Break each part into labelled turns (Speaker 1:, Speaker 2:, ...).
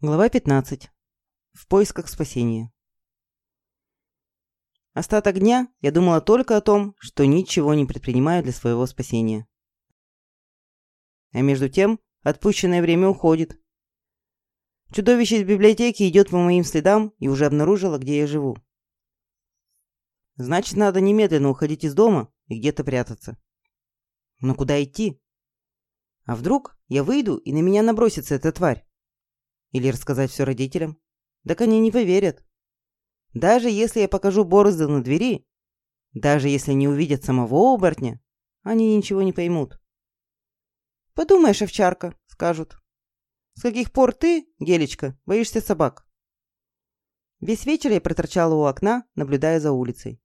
Speaker 1: Глава 15. В поисках спасения. Остаток дня я думала только о том, что ничего не предпринимаю для своего спасения. А между тем, отпущенное время уходит. Чудовище из библиотеки идет по моим следам и уже обнаружило, где я живу. Значит, надо немедленно уходить из дома и где-то прятаться. Но куда идти? А вдруг я выйду и на меня набросится эта тварь? Или рассказать все родителям? Так они не поверят. Даже если я покажу борозды на двери, даже если не увидят самого оборотня, они ничего не поймут. «Подумаешь, овчарка», — скажут. «С каких пор ты, Гелечка, боишься собак?» Весь вечер я проторчала у окна, наблюдая за улицей.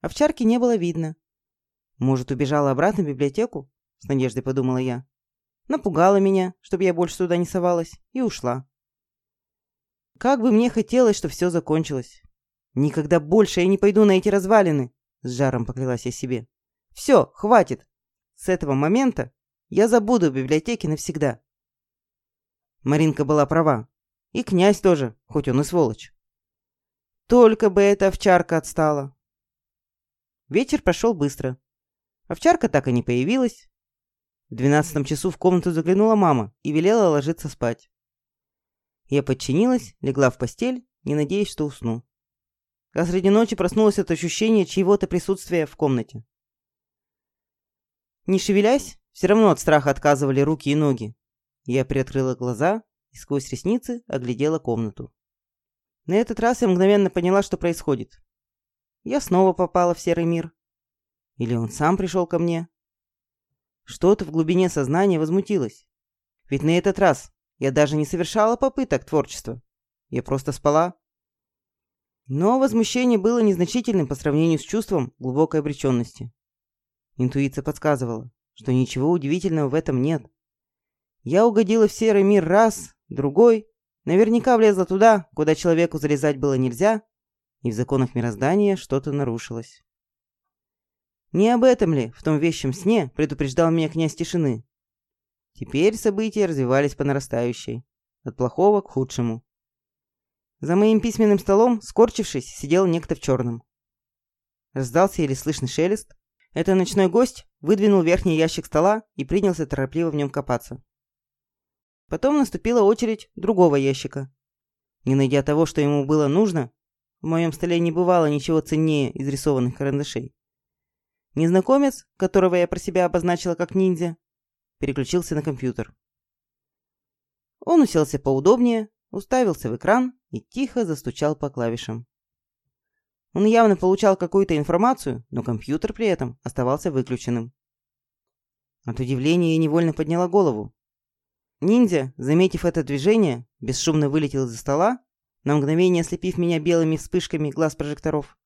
Speaker 1: Овчарки не было видно. Может, убежала обратно в библиотеку? С надеждой подумала я напугала меня, чтобы я больше туда не совалась, и ушла. Как бы мне хотелось, чтобы все закончилось. Никогда больше я не пойду на эти развалины, с жаром поклялась я себе. Все, хватит. С этого момента я забуду библиотеки навсегда. Маринка была права. И князь тоже, хоть он и сволочь. Только бы эта овчарка отстала. Вечер прошел быстро. Овчарка так и не появилась, в двенадцатом часу в комнату заглянула мама и велела ложиться спать. Я подчинилась, легла в постель, не надеясь, что усну. А среди ночи проснулась от ощущения чьего-то присутствия в комнате. Не шевелясь, все равно от страха отказывали руки и ноги. Я приоткрыла глаза и сквозь ресницы оглядела комнату. На этот раз я мгновенно поняла, что происходит. Я снова попала в серый мир. Или он сам пришел ко мне, что-то в глубине сознания возмутилось. Ведь на этот раз я даже не совершала попыток творчества. Я просто спала. Но возмущение было незначительным по сравнению с чувством глубокой обреченности. Интуиция подсказывала, что ничего удивительного в этом нет. Я угодила в серый мир раз, другой, наверняка влезла туда, куда человеку залезать было нельзя, и в законах мироздания что-то нарушилось. Не об этом ли в том вещем сне предупреждал меня князь тишины? Теперь события развивались по нарастающей. От плохого к худшему. За моим письменным столом, скорчившись, сидел некто в черном. Раздался еле слышный шелест. Это ночной гость выдвинул верхний ящик стола и принялся торопливо в нем копаться. Потом наступила очередь другого ящика. Не найдя того, что ему было нужно, в моем столе не бывало ничего ценнее изрисованных карандашей. Незнакомец, которого я про себя обозначила как ниндзя, переключился на компьютер. Он уселся поудобнее, уставился в экран и тихо застучал по клавишам. Он явно получал какую-то информацию, но компьютер при этом оставался выключенным. От удивления я невольно подняла голову. Ниндзя, заметив это движение, бесшумно вылетел из-за стола, на мгновение ослепив меня белыми вспышками глаз прожекторов.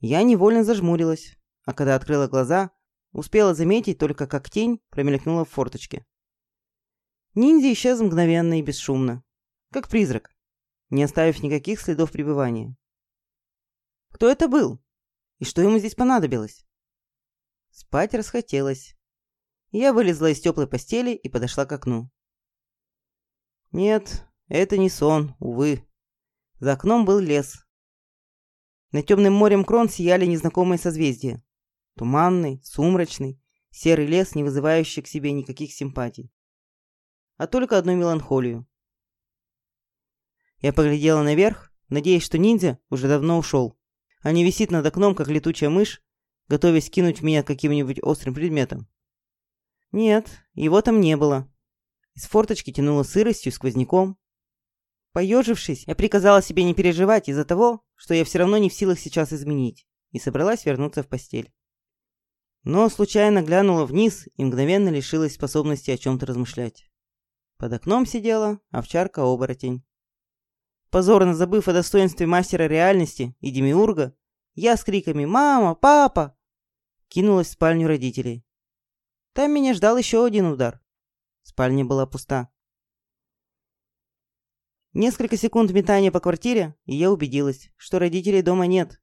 Speaker 1: Я невольно зажмурилась, а когда открыла глаза, успела заметить только, как тень промелькнула в форточке. Ниндзя исчез мгновенно и бесшумно, как призрак, не оставив никаких следов пребывания. Кто это был? И что ему здесь понадобилось? Спать расхотелось. Я вылезла из теплой постели и подошла к окну. Нет, это не сон, увы. За окном был лес. На темным морем крон сияли незнакомые созвездия. Туманный, сумрачный, серый лес, не вызывающий к себе никаких симпатий. А только одну меланхолию. Я поглядела наверх, надеясь, что ниндзя уже давно ушел, а не висит над окном, как летучая мышь, готовясь кинуть меня каким-нибудь острым предметом. Нет, его там не было. Из форточки тянуло сыростью сквозняком. Поежившись, я приказала себе не переживать из-за того, что я все равно не в силах сейчас изменить, и собралась вернуться в постель но случайно глянула вниз и мгновенно лишилась способности о чем-то размышлять. Под окном сидела овчарка-оборотень. Позорно забыв о достоинстве мастера реальности и демиурга, я с криками «Мама! Папа!» кинулась в спальню родителей. Там меня ждал еще один удар. Спальня была пуста. Несколько секунд метания по квартире, и я убедилась, что родителей дома нет.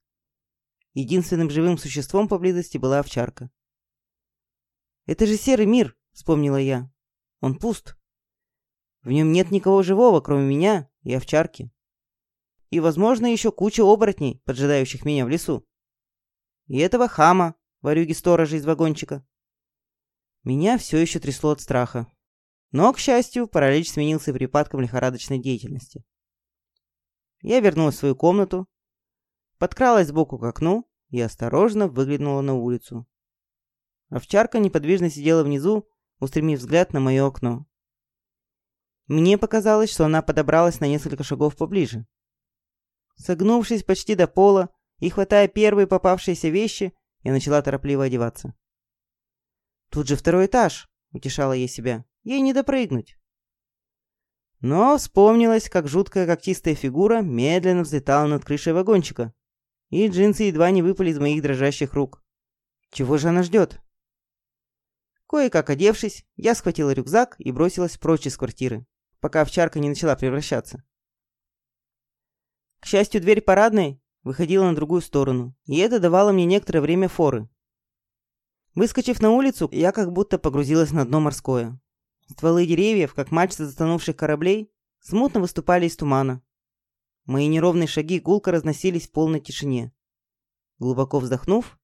Speaker 1: Единственным живым существом поблизости была овчарка. «Это же серый мир», — вспомнила я. «Он пуст». В нем нет никого живого, кроме меня и овчарки. И, возможно, еще куча оборотней, поджидающих меня в лесу. И этого хама, ворюги-сторожа из вагончика. Меня все еще трясло от страха. Но, к счастью, паралич сменился припадком лихорадочной деятельности. Я вернулась в свою комнату, подкралась сбоку к окну и осторожно выглянула на улицу. Овчарка неподвижно сидела внизу, устремив взгляд на мое окно. Мне показалось, что она подобралась на несколько шагов поближе. Согнувшись почти до пола и хватая первые попавшиеся вещи, я начала торопливо одеваться. «Тут же второй этаж», — утешала я себя. «Ей не допрыгнуть». Но вспомнилось, как жуткая когтистая фигура медленно взлетала над крышей вагончика, и джинсы едва не выпали из моих дрожащих рук. Чего же она ждет? Кое-как одевшись, я схватила рюкзак и бросилась прочь из квартиры, пока овчарка не начала превращаться. К счастью, дверь парадной выходила на другую сторону, и это давало мне некоторое время форы. Выскочив на улицу, я как будто погрузилась на дно морское. Стволы деревьев, как мачты затонувших кораблей, смутно выступали из тумана. Мои неровные шаги гулко разносились в полной тишине. Глубоко вздохнув,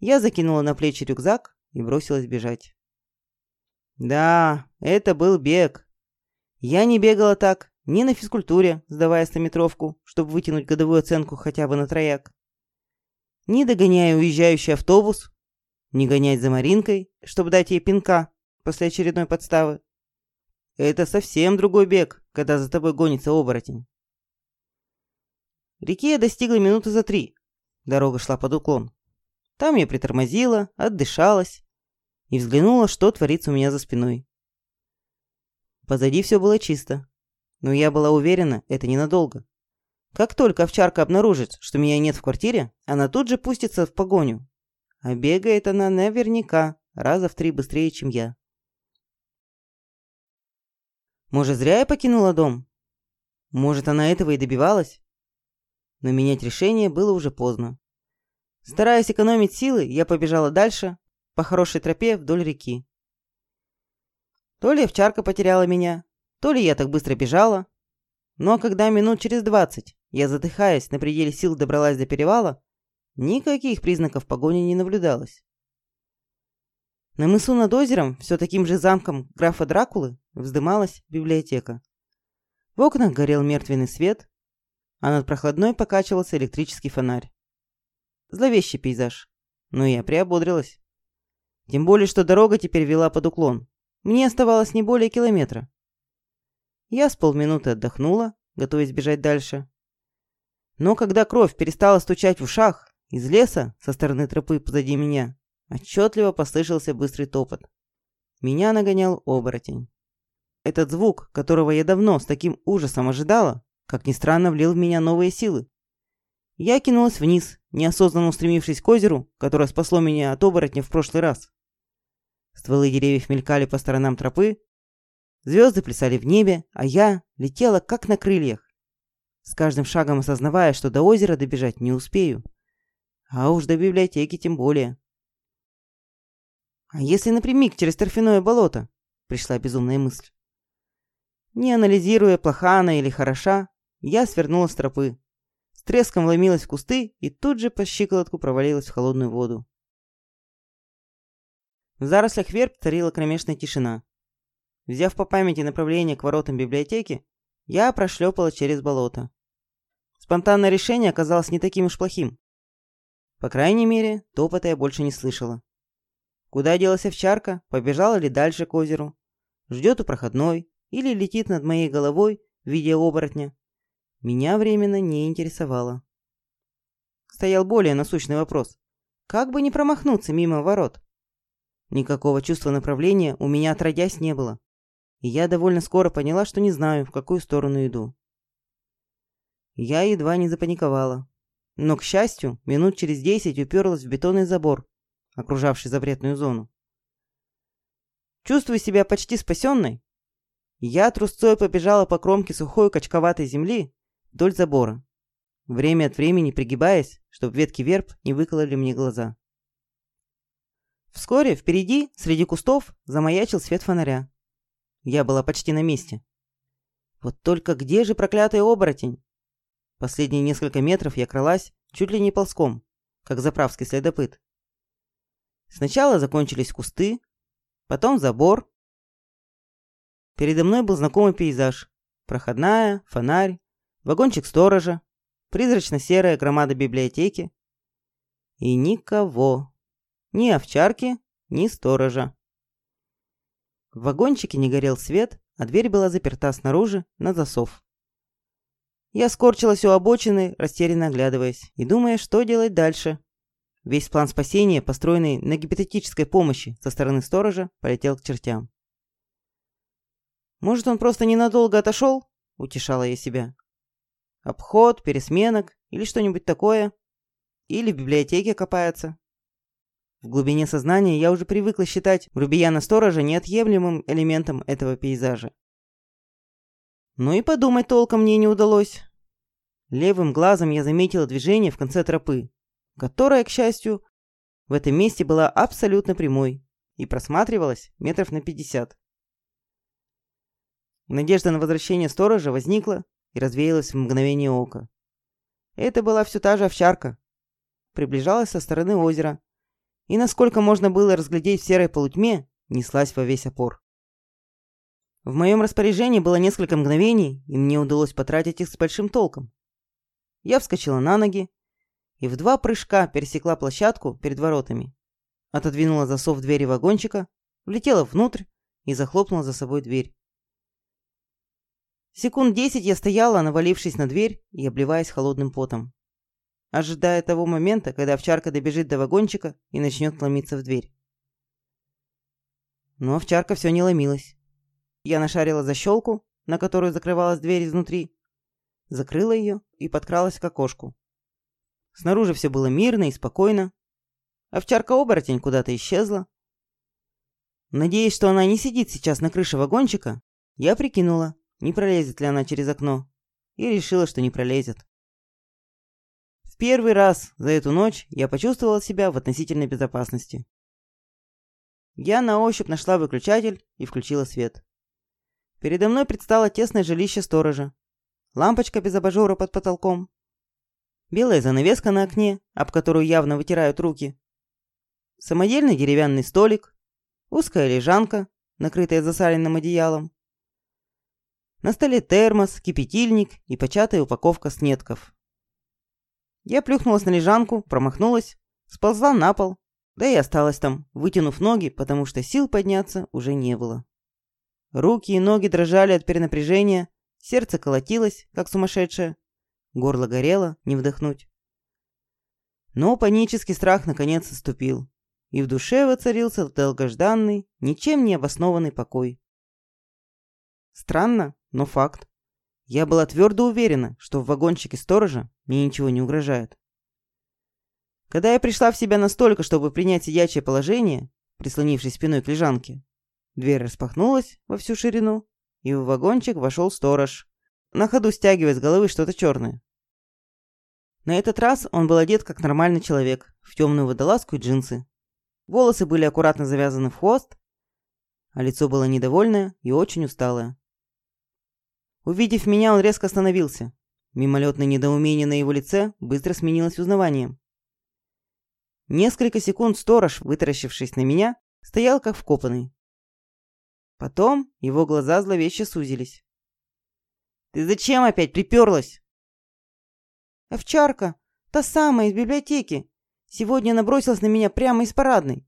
Speaker 1: я закинула на плечи рюкзак и бросилась бежать. Да, это был бег. Я не бегала так ни на физкультуре, сдавая стометровку, чтобы вытянуть годовую оценку хотя бы на трояк. Ни догоняя уезжающий автобус, ни гонять за Маринкой, чтобы дать ей пинка после очередной подставы. Это совсем другой бег, когда за тобой гонится оборотень. Реки я достигла минуты за три. Дорога шла под уклон. Там я притормозила, отдышалась и взглянула, что творится у меня за спиной. Позади все было чисто, но я была уверена, это ненадолго. Как только овчарка обнаружит, что меня нет в квартире, она тут же пустится в погоню. А бегает она наверняка раза в три быстрее, чем я. Может, зря я покинула дом? Может, она этого и добивалась? Но менять решение было уже поздно. Стараясь экономить силы, я побежала дальше, по хорошей тропе вдоль реки. То ли овчарка потеряла меня, то ли я так быстро бежала. Но когда минут через двадцать я, задыхаясь, на пределе сил добралась до перевала, никаких признаков погони не наблюдалось. На мысу над озером, все таким же замком графа Дракулы, вздымалась библиотека. В окнах горел мертвенный свет, а над прохладной покачивался электрический фонарь. Зловещий пейзаж. Но я приободрилась. Тем более, что дорога теперь вела под уклон. Мне оставалось не более километра. Я с полминуты отдохнула, готовясь бежать дальше. Но когда кровь перестала стучать в ушах, из леса, со стороны тропы позади меня, отчетливо послышался быстрый топот. Меня нагонял оборотень. Этот звук, которого я давно с таким ужасом ожидала, как ни странно, влил в меня новые силы. Я кинулась вниз, неосознанно устремившись к озеру, которое спасло меня от оборотня в прошлый раз. Стволы деревьев мелькали по сторонам тропы, звезды плясали в небе, а я летела как на крыльях, с каждым шагом осознавая, что до озера добежать не успею. А уж до библиотеки тем более. А если напрямик через торфяное болото? Пришла безумная мысль. Не анализируя, плоха она или хороша, я свернула с тропы, треском вломилась в кусты и тут же по щиколотку провалилась в холодную воду. В зарослях верб царила кромешная тишина. Взяв по памяти направление к воротам библиотеки, я прошлепала через болото. Спонтанное решение оказалось не таким уж плохим. По крайней мере, топота я больше не слышала. Куда делась овчарка, побежала ли дальше к озеру, ждет у проходной или летит над моей головой в виде оборотня, меня временно не интересовало. Стоял более насущный вопрос. Как бы не промахнуться мимо ворот? Никакого чувства направления у меня отродясь не было. И я довольно скоро поняла, что не знаю, в какую сторону иду. Я едва не запаниковала. Но, к счастью, минут через десять уперлась в бетонный забор, окружавший запретную зону. Чувствуя себя почти спасенной, я трусцой побежала по кромке сухой качковатой земли, вдоль забора, время от времени пригибаясь, чтобы ветки верб не выкололи мне глаза. Вскоре впереди, среди кустов, замаячил свет фонаря. Я была почти на месте. Вот только где же проклятый оборотень? Последние несколько метров я кралась чуть ли не ползком, как заправский следопыт. Сначала закончились кусты, потом забор. Передо мной был знакомый пейзаж. Проходная, фонарь, вагончик сторожа, призрачно-серая громада библиотеки. И никого. Ни овчарки, ни сторожа. В вагончике не горел свет, а дверь была заперта снаружи на засов. Я скорчилась у обочины, растерянно оглядываясь, и думая, что делать дальше. Весь план спасения, построенный на гипотетической помощи со стороны сторожа, полетел к чертям. «Может, он просто ненадолго отошел?» – утешала я себя. «Обход, пересменок или что-нибудь такое. Или в библиотеке копается». В глубине сознания я уже привыкла считать грубияна-сторожа неотъемлемым элементом этого пейзажа. Ну и подумать толком мне не удалось. Левым глазом я заметила движение в конце тропы, которая, к счастью, в этом месте была абсолютно прямой и просматривалась метров на пятьдесят. Надежда на возвращение сторожа возникла и развеялась в мгновение ока. Это была все та же овчарка. Приближалась со стороны озера, и, насколько можно было разглядеть в серой полутьме, неслась во весь опор. В моем распоряжении было несколько мгновений, и мне удалось потратить их с большим толком. Я вскочила на ноги и в два прыжка пересекла площадку перед воротами, отодвинула засов двери вагончика, влетела внутрь и захлопнула за собой дверь. Секунд десять я стояла, навалившись на дверь и обливаясь холодным потом ожидая того момента, когда овчарка добежит до вагончика и начнет ломиться в дверь. Но овчарка все не ломилась. Я нашарила защелку, на которую закрывалась дверь изнутри, закрыла ее и подкралась к окошку. Снаружи все было мирно и спокойно. Овчарка-оборотень куда-то исчезла. Надеясь, что она не сидит сейчас на крыше вагончика, я прикинула, не пролезет ли она через окно, и решила, что не пролезет первый раз за эту ночь я почувствовал себя в относительной безопасности. Я на ощупь нашла выключатель и включила свет. Передо мной предстало тесное жилище сторожа. Лампочка без абажура под потолком. Белая занавеска на окне, об которую явно вытирают руки. Самодельный деревянный столик. Узкая лежанка, накрытая засаленным одеялом. На столе термос, кипятильник и початая упаковка снетков. Я плюхнулась на лежанку, промахнулась, сползла на пол, да и осталась там, вытянув ноги, потому что сил подняться уже не было. Руки и ноги дрожали от перенапряжения, сердце колотилось, как сумасшедшее, горло горело, не вдохнуть. Но панический страх наконец отступил, и в душе воцарился долгожданный, ничем не обоснованный покой. Странно, но факт. Я была твердо уверена, что в вагончике сторожа мне ничего не угрожает. Когда я пришла в себя настолько, чтобы принять сидячее положение, прислонившись спиной к лежанке, дверь распахнулась во всю ширину, и в вагончик вошел сторож, на ходу стягивая с головы что-то черное. На этот раз он был одет как нормальный человек, в темную водолазку и джинсы. Волосы были аккуратно завязаны в хвост, а лицо было недовольное и очень усталое. Увидев меня, он резко остановился. Мимолетное недоумение на его лице быстро сменилось узнаванием. Несколько секунд сторож, вытаращившись на меня, стоял как вкопанный. Потом его глаза зловеще сузились. «Ты зачем опять приперлась?» «Овчарка, та самая из библиотеки. Сегодня она бросилась на меня прямо из парадной».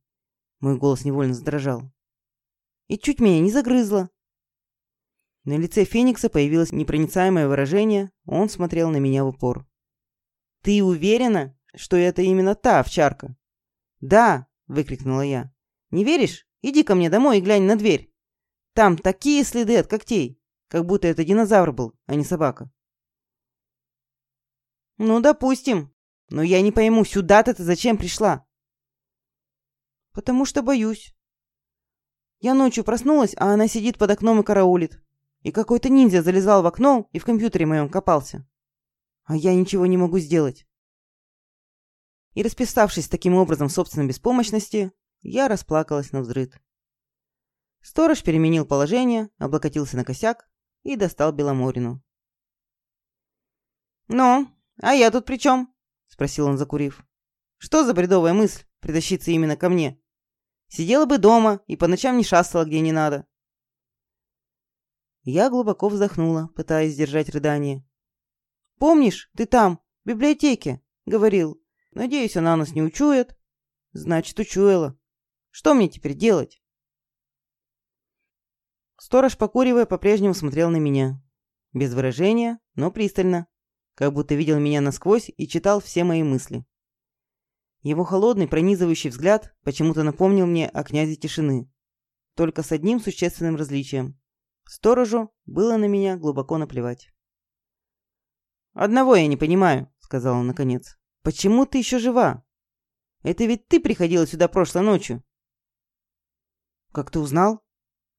Speaker 1: Мой голос невольно задрожал. «И чуть меня не загрызла. На лице Феникса появилось непроницаемое выражение, он смотрел на меня в упор. «Ты уверена, что это именно та овчарка?» «Да!» – выкрикнула я. «Не веришь? Иди ко мне домой и глянь на дверь. Там такие следы от когтей, как будто это динозавр был, а не собака». «Ну, допустим. Но я не пойму, сюда-то ты зачем пришла?» «Потому что боюсь. Я ночью проснулась, а она сидит под окном и караулит. И какой-то ниндзя залезал в окно и в компьютере моем копался. А я ничего не могу сделать. И расписавшись таким образом в собственной беспомощности, я расплакалась на взрыд. Сторож переменил положение, облокотился на косяк и достал Беломорину. «Ну, а я тут при чем?» – спросил он, закурив. «Что за бредовая мысль притащиться именно ко мне? Сидела бы дома и по ночам не шастала где не надо». Я глубоко вздохнула, пытаясь сдержать рыдание. «Помнишь, ты там, в библиотеке?» — говорил. «Надеюсь, она нас не учует». «Значит, учуяла. Что мне теперь делать?» Сторож, покуривая, по-прежнему смотрел на меня. Без выражения, но пристально. Как будто видел меня насквозь и читал все мои мысли. Его холодный, пронизывающий взгляд почему-то напомнил мне о князе тишины. Только с одним существенным различием. Сторожу было на меня глубоко наплевать. «Одного я не понимаю», — сказал он наконец. «Почему ты еще жива? Это ведь ты приходила сюда прошлой ночью». «Как ты узнал?»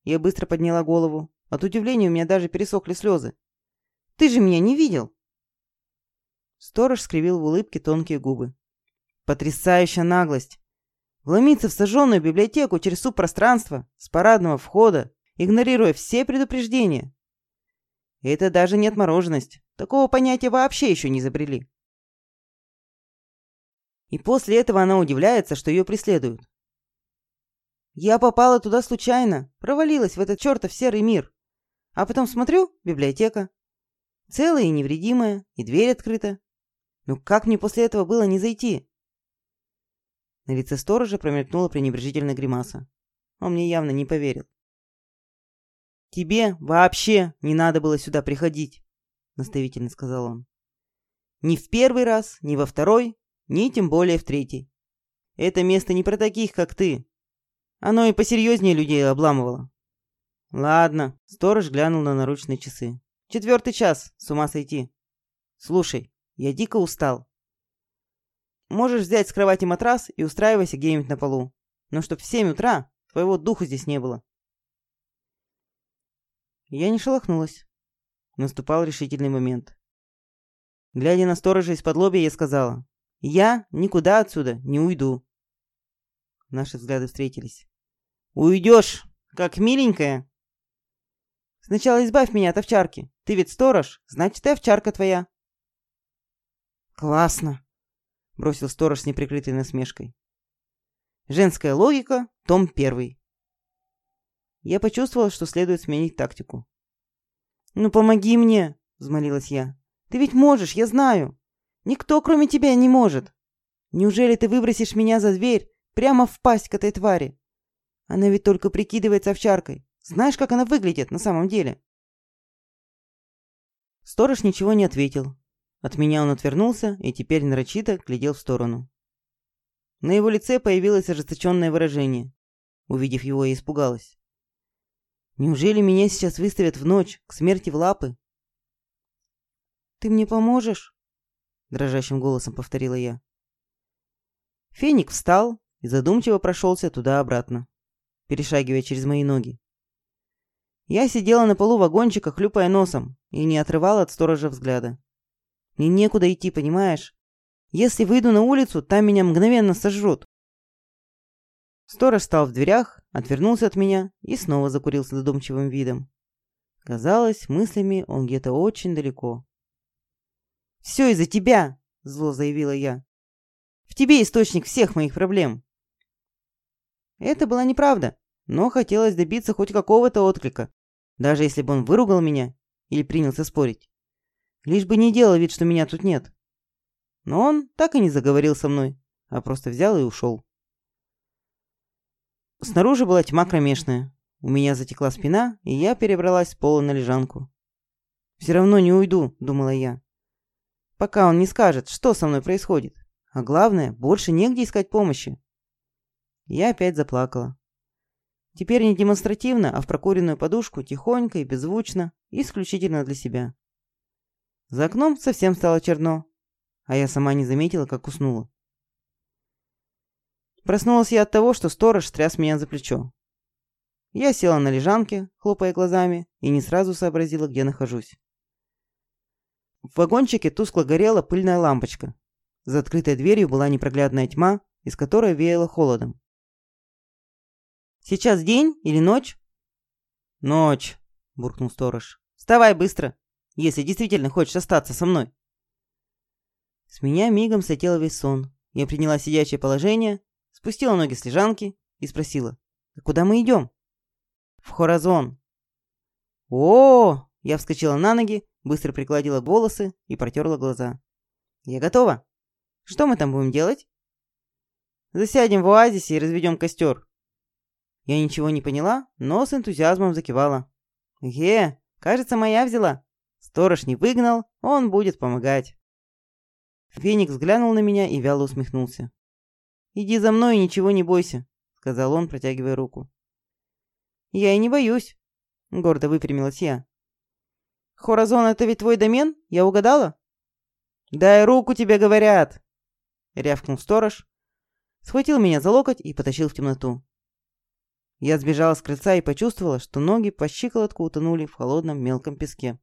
Speaker 1: Я быстро подняла голову. От удивления у меня даже пересохли слезы. «Ты же меня не видел!» Сторож скривил в улыбке тонкие губы. «Потрясающая наглость! Вломиться в сожженную библиотеку через субпространство с парадного входа игнорируя все предупреждения. Это даже не отмороженность. Такого понятия вообще еще не изобрели. И после этого она удивляется, что ее преследуют. Я попала туда случайно, провалилась в этот чертов серый мир. А потом смотрю, библиотека. Целая и невредимая, и дверь открыта. Ну как мне после этого было не зайти? На лице сторожа промелькнула пренебрежительная гримаса. Он мне явно не поверил. «Тебе вообще не надо было сюда приходить», — наставительно сказал он. «Ни в первый раз, ни во второй, ни тем более в третий. Это место не про таких, как ты. Оно и посерьезнее людей обламывало». «Ладно», — сторож глянул на наручные часы. «Четвертый час, с ума сойти. Слушай, я дико устал. Можешь взять с кровати матрас и устраивайся где-нибудь на полу. Но чтоб в семь утра твоего духа здесь не было. Я не шелохнулась. Наступал решительный момент. Глядя на сторожа из-под лобья, я сказала, «Я никуда отсюда не уйду». Наши взгляды встретились. «Уйдешь, как миленькая!» «Сначала избавь меня от овчарки. Ты ведь сторож, значит, и овчарка твоя». «Классно!» — бросил сторож с неприкрытой насмешкой. Женская логика, том первый. Я почувствовала, что следует сменить тактику. «Ну помоги мне!» – взмолилась я. «Ты ведь можешь, я знаю. Никто, кроме тебя, не может. Неужели ты выбросишь меня за дверь, прямо в пасть к этой твари? Она ведь только прикидывается овчаркой. Знаешь, как она выглядит на самом деле?» Сторож ничего не ответил. От меня он отвернулся и теперь нарочито глядел в сторону. На его лице появилось ожесточенное выражение. Увидев его, я испугалась. Неужели меня сейчас выставят в ночь, к смерти в лапы? «Ты мне поможешь?» Дрожащим голосом повторила я. Феник встал и задумчиво прошелся туда-обратно, перешагивая через мои ноги. Я сидела на полу вагончика, хлюпая носом, и не отрывала от сторожа взгляда. Мне некуда идти, понимаешь? Если выйду на улицу, там меня мгновенно сожрут. Сторож стал в дверях, отвернулся от меня и снова закурил с задумчивым видом. Казалось, мыслями он где-то очень далеко. «Все из-за тебя!» – зло заявила я. «В тебе источник всех моих проблем!» Это была неправда, но хотелось добиться хоть какого-то отклика, даже если бы он выругал меня или принялся спорить. Лишь бы не делал вид, что меня тут нет. Но он так и не заговорил со мной, а просто взял и ушел. Снаружи была тьма кромешная. У меня затекла спина, и я перебралась с пола на лежанку. «Все равно не уйду», — думала я. «Пока он не скажет, что со мной происходит. А главное, больше негде искать помощи». Я опять заплакала. Теперь не демонстративно, а в прокуренную подушку, тихонько и беззвучно, исключительно для себя. За окном совсем стало черно, а я сама не заметила, как уснула. Проснулась я от того, что сторож тряс меня за плечо. Я села на лежанке, хлопая глазами, и не сразу сообразила, где нахожусь. В вагончике тускло горела пыльная лампочка. За открытой дверью была непроглядная тьма, из которой веяло холодом. «Сейчас день или ночь?» «Ночь», — буркнул сторож. Вставай быстро, если действительно хочешь остаться со мной. С меня мигом слетел весь сон. Я приняла сидячее положение, спустила ноги с лежанки и спросила. «А куда мы идем?» «В Хоразон». О, -о, -о Я вскочила на ноги, быстро прикладила волосы и протерла глаза. «Я готова. Что мы там будем делать?» «Засядем в оазисе и разведем костер». Я ничего не поняла, но с энтузиазмом закивала. «Е, кажется, моя взяла. Сторож не выгнал, он будет помогать». Феникс взглянул на меня и вяло усмехнулся. «Иди за мной и ничего не бойся», — сказал он, протягивая руку. «Я и не боюсь», — гордо выпрямилась я. «Хоразон — это ведь твой домен? Я угадала?» «Дай руку, тебе говорят!» — рявкнул сторож, схватил меня за локоть и потащил в темноту. Я сбежала с крыльца и почувствовала, что ноги по щиколотку утонули в холодном мелком песке.